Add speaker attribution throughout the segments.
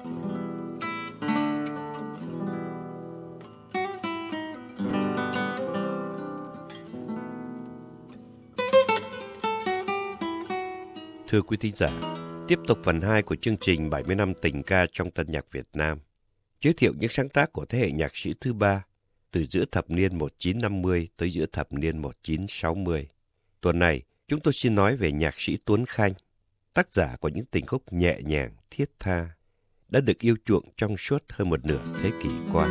Speaker 1: Thưa quý thính giả, tiếp tục phần 2 của chương trình 70 năm tình ca trong tân nhạc Việt Nam, giới thiệu những sáng tác của thế hệ nhạc sĩ thứ ba từ giữa thập niên 1950 tới giữa thập niên 1960. Tuần này, chúng tôi xin nói về nhạc sĩ Tuấn Khanh, tác giả của những tình khúc nhẹ nhàng, thiết tha, đã được yêu chuộng trong suốt hơn một nửa thế kỷ qua.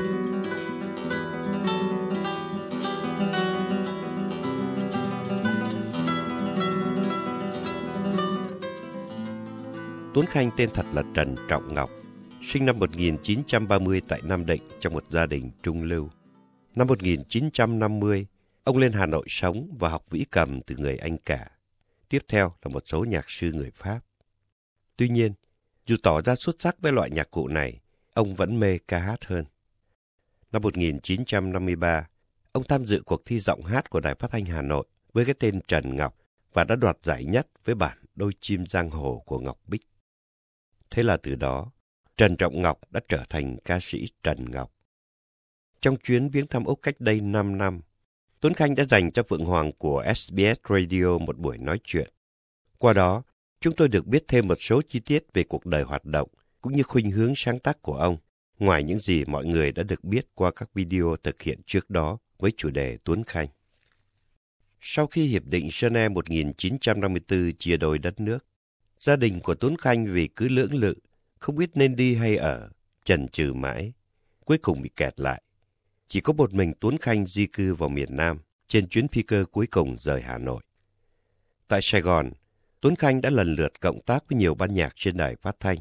Speaker 1: Tuấn Khanh tên thật là Trần Trọng Ngọc, sinh năm 1930 tại Nam Định trong một gia đình trung lưu. Năm 1950, ông lên Hà Nội sống và học vĩ cầm từ người anh cả. Tiếp theo là một số nhạc sư người Pháp. Tuy nhiên, dù tỏ ra xuất sắc với loại nhạc cụ này, ông vẫn mê ca hát hơn. Năm 1953, ông tham dự cuộc thi giọng hát của Đài Phát thanh Hà Nội với cái tên Trần Ngọc và đã đoạt giải nhất với bản Đôi chim giang hồ của Ngọc Bích. Thế là từ đó, Trần Trọng Ngọc đã trở thành ca sĩ Trần Ngọc. Trong chuyến viếng thăm Úc cách đây 5 năm, Tuấn Khanh đã dành cho Phượng Hoàng của SBS Radio một buổi nói chuyện. Qua đó, chúng tôi được biết thêm một số chi tiết về cuộc đời hoạt động cũng như khuynh hướng sáng tác của ông, ngoài những gì mọi người đã được biết qua các video thực hiện trước đó với chủ đề Tuấn Khanh. Sau khi Hiệp định Geneva 1954 chia đôi đất nước, gia đình của Tuấn Khanh vì cứ lưỡng lự, không biết nên đi hay ở, chần chừ mãi, cuối cùng bị kẹt lại. Chỉ có một mình Tuấn Khanh di cư vào miền Nam trên chuyến phi cơ cuối cùng rời Hà Nội. Tại Sài Gòn, Tuấn Khanh đã lần lượt cộng tác với nhiều ban nhạc trên đài phát thanh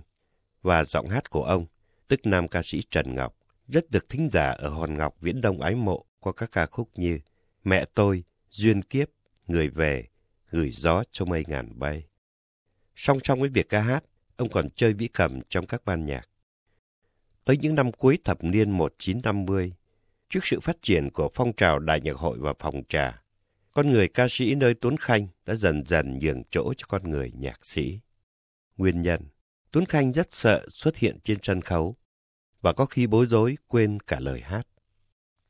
Speaker 1: và giọng hát của ông, tức nam ca sĩ Trần Ngọc, rất được thính giả ở Hòn Ngọc Viễn Đông ái mộ qua các ca khúc như Mẹ tôi, Duyên kiếp, Người về, Gửi gió cho mây ngàn bay. Song song với việc ca hát, ông còn chơi vĩ cầm trong các ban nhạc. Tới những năm cuối thập niên 1950, trước sự phát triển của phong trào đại nhạc hội và phòng trà, con người ca sĩ nơi Tuấn Khanh đã dần dần nhường chỗ cho con người nhạc sĩ. Nguyên nhân, Tuấn Khanh rất sợ xuất hiện trên sân khấu và có khi bối rối quên cả lời hát.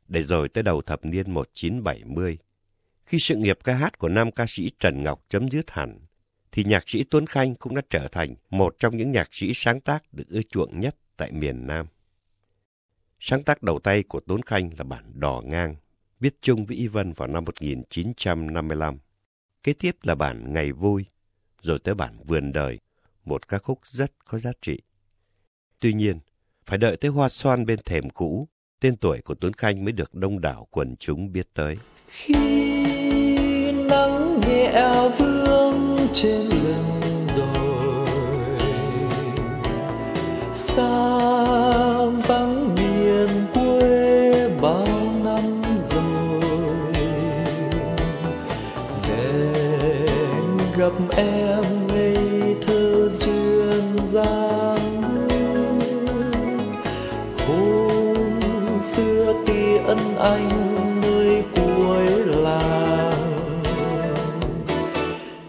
Speaker 1: Để rồi tới đầu thập niên 1970, khi sự nghiệp ca hát của nam ca sĩ Trần Ngọc chấm dứt hẳn, thì nhạc sĩ Tuấn Khanh cũng đã trở thành một trong những nhạc sĩ sáng tác được ưa chuộng nhất tại miền Nam. Sáng tác đầu tay của Tuấn Khanh là bản Đò Ngang, viết chung với Ivan vào năm 1955. Kế tiếp là bản Ngày Vui, rồi tới bản Vườn Đời, một ca khúc rất có giá trị. Tuy nhiên, phải đợi tới Hoa Xoan bên thềm cũ, tên tuổi của Tuấn Khanh mới được đông đảo quần chúng biết tới.
Speaker 2: Khi nắng nhẹ vương trên lưng đồi xa vắng gặp em ngây thơ duyên dáng hôm xưa khi ân anh nơi cuối làng,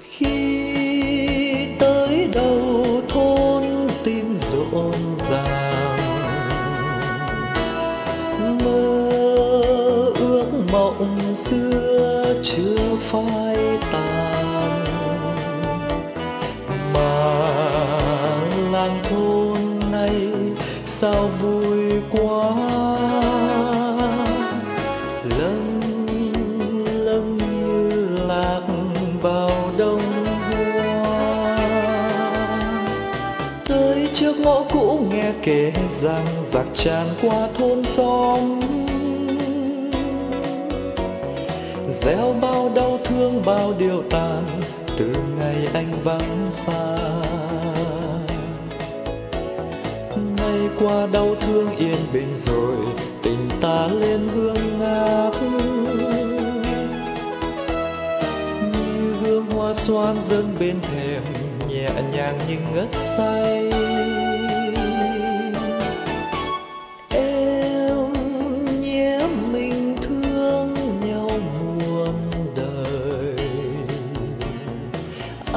Speaker 2: khi tới đầu thôn tim rộn ràng, mơ ước mộng xưa chưa phai. Kể rằng giặc tràn qua thôn xóm. Gieo bao đau thương, bao điều tàn từ ngày anh vắng xa. Nay qua đau thương yên bình rồi, tình ta lên hương ngát. Như hương hoa xoan dâng bên thềm, nhẹ nhàng nhưng ngất say.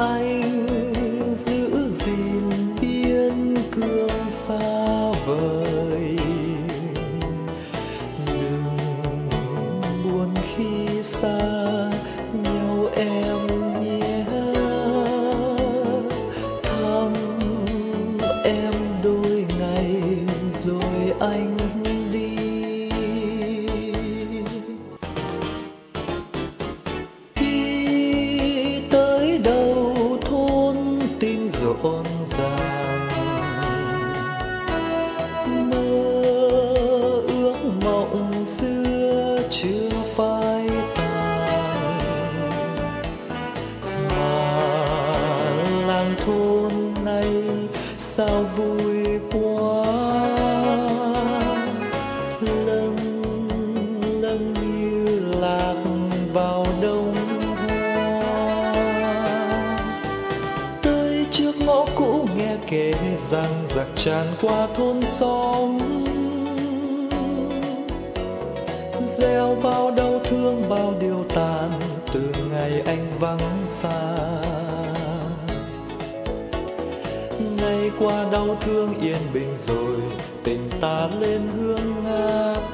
Speaker 2: Anh sao vui quá. Lâng lâng như lạc vào đông hoa. Tới trước ngõ cũ nghe kể rằng giặc tràn qua thôn xóm. Gieo bao đau thương, bao điều tàn từ ngày anh vắng xa ngày qua đau thương yên bình rồi, tình ta lên hương ngát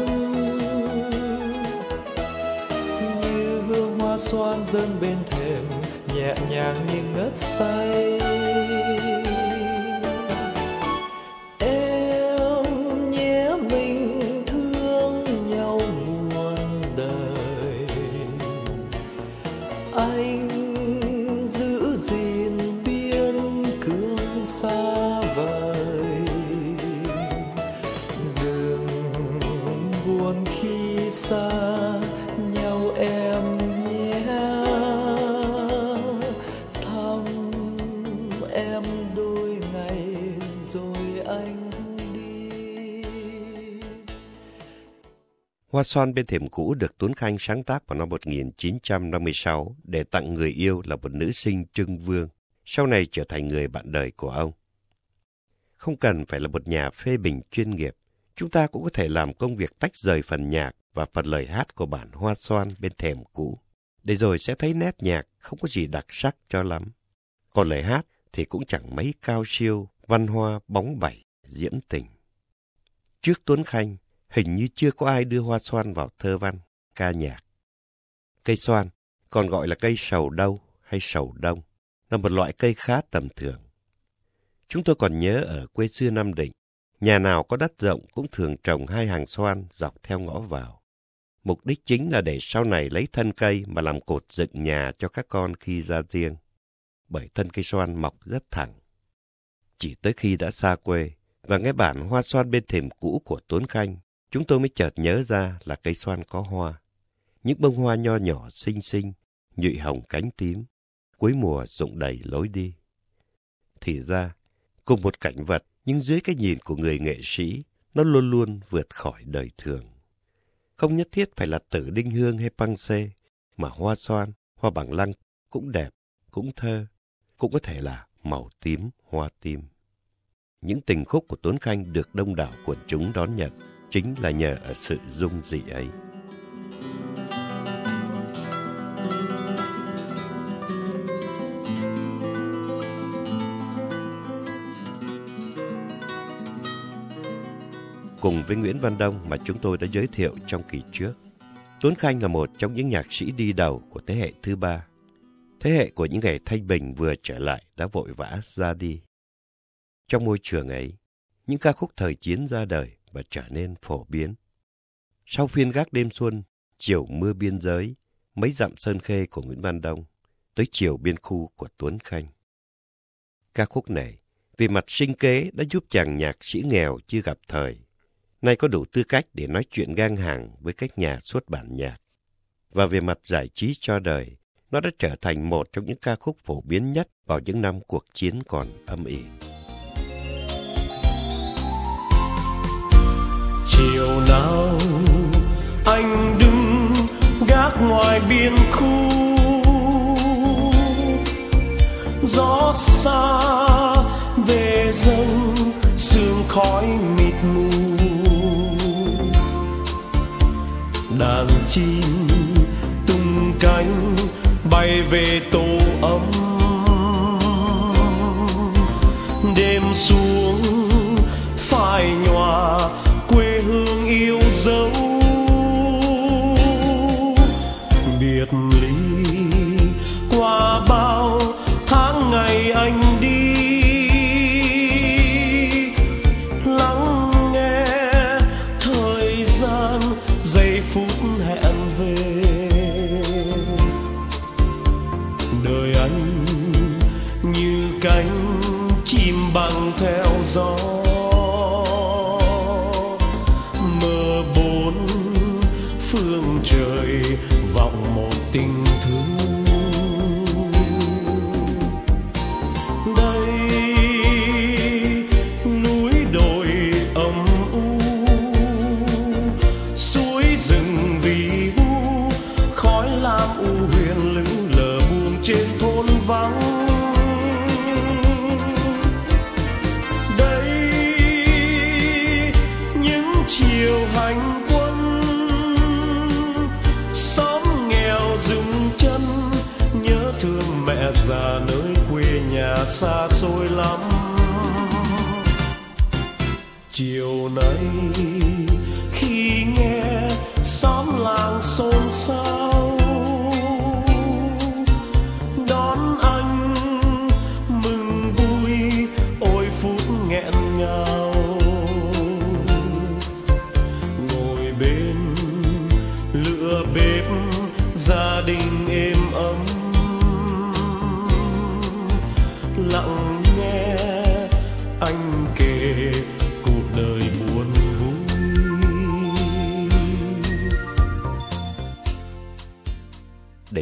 Speaker 2: như hương hoa xoan dâng bên thềm, nhẹ nhàng như ngất say.
Speaker 1: Hoa son bên thềm cũ được Tuấn Khanh sáng tác vào năm 1956 để tặng người yêu là một nữ sinh Trưng Vương, sau này trở thành người bạn đời của ông. Không cần phải là một nhà phê bình chuyên nghiệp, chúng ta cũng có thể làm công việc tách rời phần nhạc và phần lời hát của bản Hoa xoan bên thềm cũ, để rồi sẽ thấy nét nhạc không có gì đặc sắc cho lắm. Còn lời hát thì cũng chẳng mấy cao siêu, văn hoa bóng bẩy, diễm tình. Trước Tuấn Khanh, hình như chưa có ai đưa hoa xoan vào thơ văn, ca nhạc. Cây xoan, còn gọi là cây sầu đâu hay sầu đông, là một loại cây khá tầm thường. Chúng tôi còn nhớ ở quê xưa Nam Định, nhà nào có đất rộng cũng thường trồng hai hàng xoan dọc theo ngõ vào. Mục đích chính là để sau này lấy thân cây mà làm cột dựng nhà cho các con khi ra riêng. Bởi thân cây xoan mọc rất thẳng. Chỉ tới khi đã xa quê và nghe bản hoa xoan bên thềm cũ của Tuấn Khanh, chúng tôi mới chợt nhớ ra là cây xoan có hoa. Những bông hoa nho nhỏ xinh xinh, nhụy hồng cánh tím, cuối mùa rụng đầy lối đi. Thì ra, cùng một cảnh vật nhưng dưới cái nhìn của người nghệ sĩ, nó luôn luôn vượt khỏi đời thường. Không nhất thiết phải là tử đinh hương hay băng xê, mà hoa xoan, hoa bằng lăng cũng đẹp, cũng thơ, cũng có thể là màu tím, hoa tim. Những tình khúc của Tuấn Khanh được đông đảo quần chúng đón nhận chính là nhờ ở sự dung dị ấy. Cùng với Nguyễn Văn Đông mà chúng tôi đã giới thiệu trong kỳ trước, Tuấn Khanh là một trong những nhạc sĩ đi đầu của thế hệ thứ ba. Thế hệ của những ngày thanh bình vừa trở lại đã vội vã ra đi. Trong môi trường ấy, những ca khúc thời chiến ra đời và trở nên phổ biến. Sau phiên gác đêm xuân, chiều mưa biên giới, mấy dặm sơn khê của Nguyễn Văn Đông, tới chiều biên khu của Tuấn Khanh. Ca khúc này, vì mặt sinh kế đã giúp chàng nhạc sĩ nghèo chưa gặp thời, nay có đủ tư cách để nói chuyện ngang hàng với các nhà xuất bản nhạc. Và về mặt giải trí cho đời, nó đã trở thành một trong những ca khúc phổ biến nhất vào những năm cuộc chiến còn âm ỉ.
Speaker 3: Chiều nào anh đứng gác ngoài biên khu. Gió xa về dâng sương khói mịt mù. Đàn chim tung cánh bay về tổ ấm. Trời vọng một tình thương. Xa xôi lắm.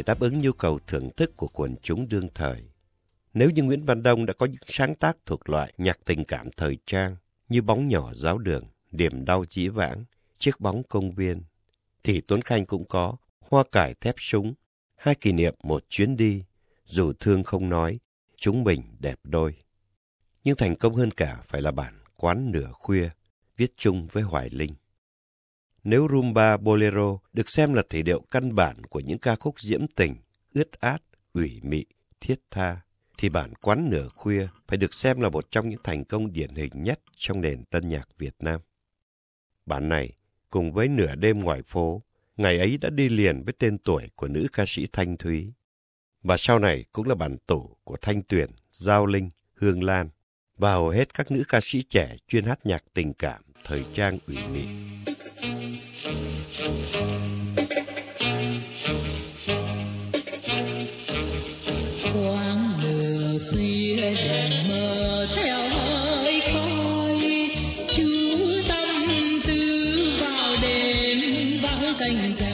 Speaker 1: Đáp ứng nhu cầu thưởng thức của quần chúng đương thời. Nếu như Nguyễn Văn Đông đã có những sáng tác thuộc loại nhạc tình cảm thời trang như Bóng nhỏ giáo đường, Điểm đau dĩ vãng, Chiếc bóng công viên, thì Tuấn Khanh cũng có Hoa cải thép súng, Hai kỷ niệm một chuyến đi, Dù thương không nói, Chúng mình đẹp đôi. Nhưng thành công hơn cả phải là bản Quán nửa khuya, viết chung với Hoài Linh. Nếu rumba bolero được xem là thể điệu căn bản của những ca khúc diễm tình, ướt át, ủy mị, thiết tha, thì bản quán nửa khuya phải được xem là một trong những thành công điển hình nhất trong nền tân nhạc Việt Nam. Bản này, cùng với nửa đêm ngoài phố, ngày ấy đã đi liền với tên tuổi của nữ ca sĩ Thanh Thúy. Và sau này cũng là bản tủ của Thanh Tuyền, Giao Linh, Hương Lan và hầu hết các nữ ca sĩ trẻ chuyên hát nhạc tình cảm, thời trang ủy mị.
Speaker 4: Vắng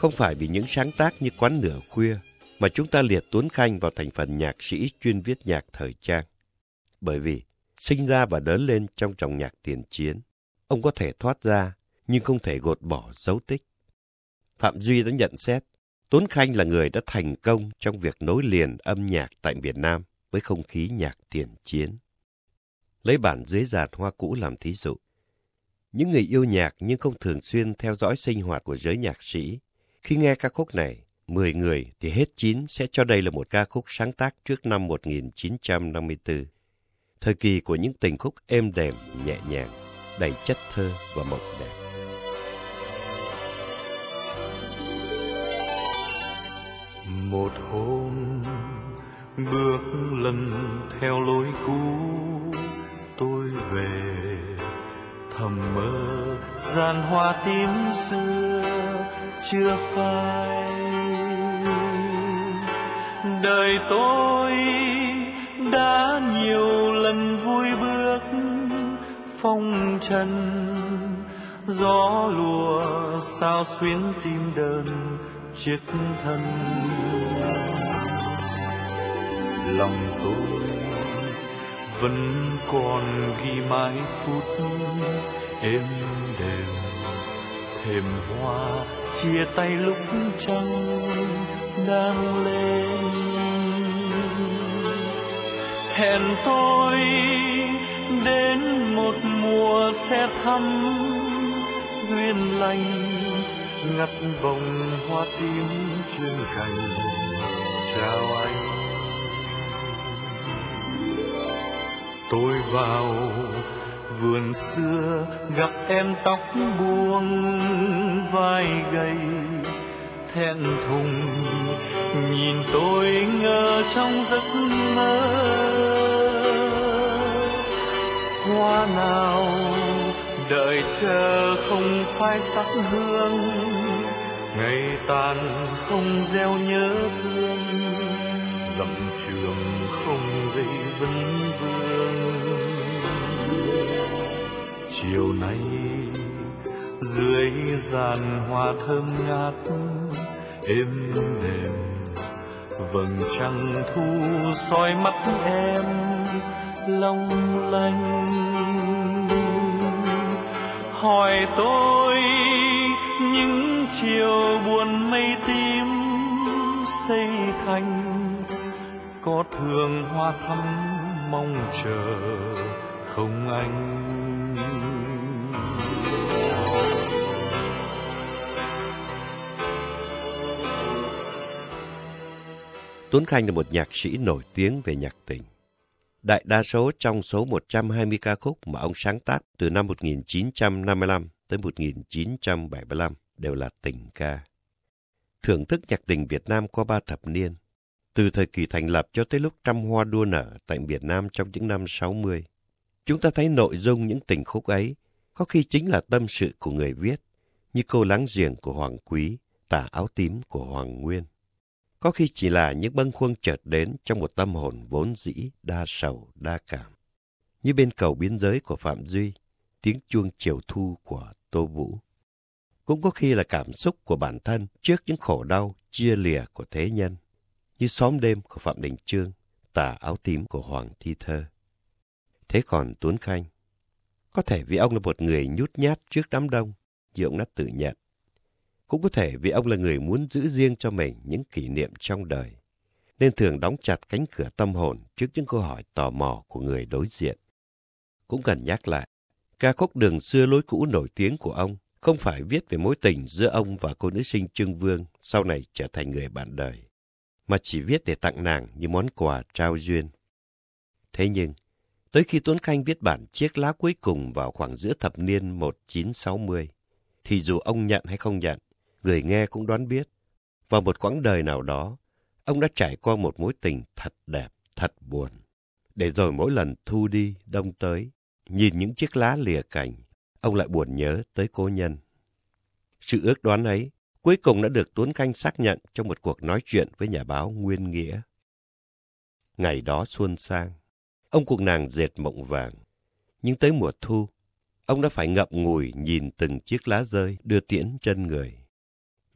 Speaker 4: không
Speaker 1: phải vì những sáng tác như Quán Nửa Khuya mà chúng ta liệt Tuấn Khanh vào thành phần nhạc sĩ chuyên viết nhạc thời trang. Bởi vì, sinh ra và lớn lên trong dòng nhạc tiền chiến, ông có thể thoát ra nhưng không thể gột bỏ dấu tích. Phạm Duy đã nhận xét, Tuấn Khanh là người đã thành công trong việc nối liền âm nhạc tại Việt Nam với không khí nhạc tiền chiến. Lấy bản dưới giạt hoa cũ làm thí dụ. Những người yêu nhạc nhưng không thường xuyên theo dõi sinh hoạt của giới nhạc sĩ. Khi nghe ca khúc này, 10 người thì hết chín sẽ cho đây là một ca khúc sáng tác trước năm 1954. Thời kỳ của những tình khúc êm đềm, nhẹ nhàng, đầy chất thơ và mộng đẹp.
Speaker 5: một hôm bước lần theo lối cũ tôi về thầm mơ gian hoa tím xưa chưa phai. Đời tôi đã nhiều lần vui bước phong trần. Gió lùa sao xuyến tim đơn chiếc thân lòng tôi vẫn còn ghi mãi phút êm đềm. Thềm hoa chia tay lúc trăng đang lên. Hẹn tôi đến một mùa sẽ thăm, duyên lành ngắt vòng hoa tím trên cành chào anh. Tôi vào. Vườn xưa gặp em tóc buông, vai gầy, thẹn thùng. Nhìn tôi ngơ trong giấc mơ, hoa nào đợi chờ không phai sắc hương, ngày tàn không gieo nhớ thương dặm trường không gây vấn vương. Chiều nay, dưới giàn hoa thơm ngát, êm đềm, vầng trăng thu soi mắt em long lanh. Hỏi tôi những chiều buồn mây tím xây thành có thường hoa thắm mong chờ không anh
Speaker 1: Tuấn Khanh là một nhạc sĩ nổi tiếng về nhạc tình. Đại đa số trong số 120 ca khúc mà ông sáng tác từ năm 1955 tới 1975 đều là tình ca. Thưởng thức nhạc tình Việt Nam qua ba thập niên, từ thời kỳ thành lập cho tới lúc trăm hoa đua nở tại Việt Nam trong những năm 60. Chúng ta thấy nội dung những tình khúc ấy có khi chính là tâm sự của người viết, như câu láng giềng của Hoàng Quý, tả áo tím của Hoàng Nguyên có khi chỉ là những bâng khuâng chợt đến trong một tâm hồn vốn dĩ đa sầu đa cảm. Như bên cầu biên giới của Phạm Duy, tiếng chuông chiều thu của Tô Vũ. Cũng có khi là cảm xúc của bản thân trước những khổ đau chia lìa của thế nhân, như xóm đêm của Phạm Đình Trương, tà áo tím của Hoàng Thi Thơ. Thế còn Tuấn Khanh, có thể vì ông là một người nhút nhát trước đám đông, như ông đã tự nhận. Cũng có thể vì ông là người muốn giữ riêng cho mình những kỷ niệm trong đời, nên thường đóng chặt cánh cửa tâm hồn trước những câu hỏi tò mò của người đối diện. Cũng cần nhắc lại, ca khúc đường xưa lối cũ nổi tiếng của ông không phải viết về mối tình giữa ông và cô nữ sinh Trương Vương sau này trở thành người bạn đời, mà chỉ viết để tặng nàng như món quà trao duyên. Thế nhưng, tới khi Tuấn Khanh viết bản chiếc lá cuối cùng vào khoảng giữa thập niên 1960, thì dù ông nhận hay không nhận, người nghe cũng đoán biết. Vào một quãng đời nào đó, ông đã trải qua một mối tình thật đẹp, thật buồn. Để rồi mỗi lần thu đi, đông tới, nhìn những chiếc lá lìa cành, ông lại buồn nhớ tới cô nhân. Sự ước đoán ấy cuối cùng đã được Tuấn Khanh xác nhận trong một cuộc nói chuyện với nhà báo Nguyên Nghĩa. Ngày đó xuân sang, ông cuộc nàng dệt mộng vàng. Nhưng tới mùa thu, ông đã phải ngậm ngùi nhìn từng chiếc lá rơi đưa tiễn chân người.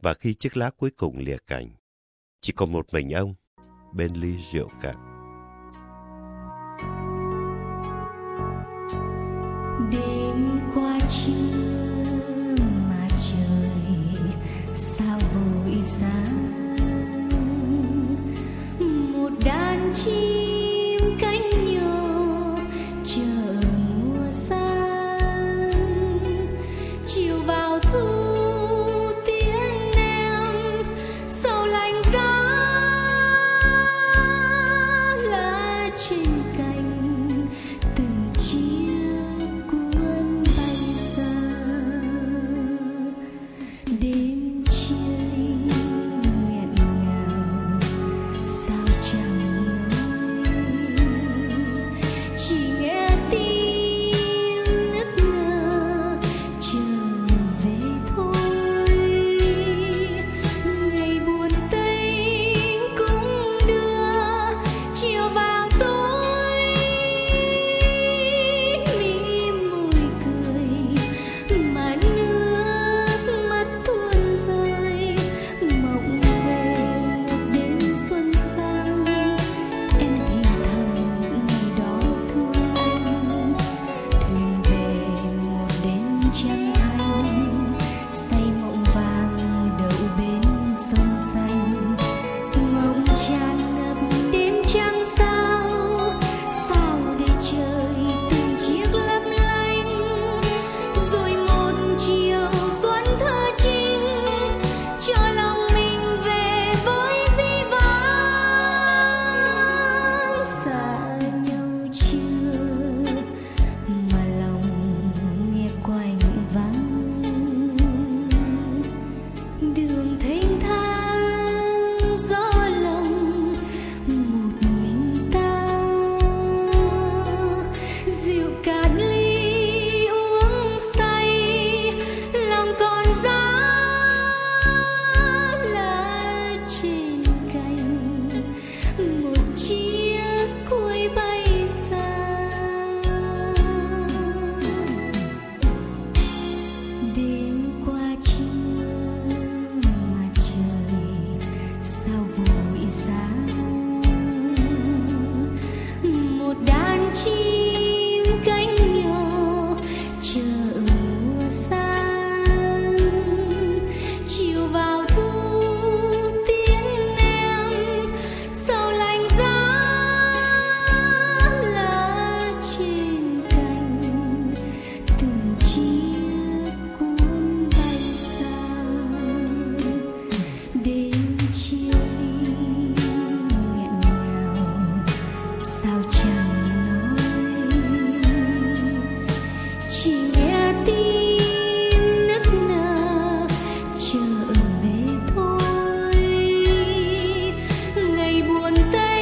Speaker 1: Và khi chiếc lá cuối cùng lìa cảnh, chỉ còn một mình ông bên ly rượu cạn.
Speaker 6: rồi một chiều xuân 我的。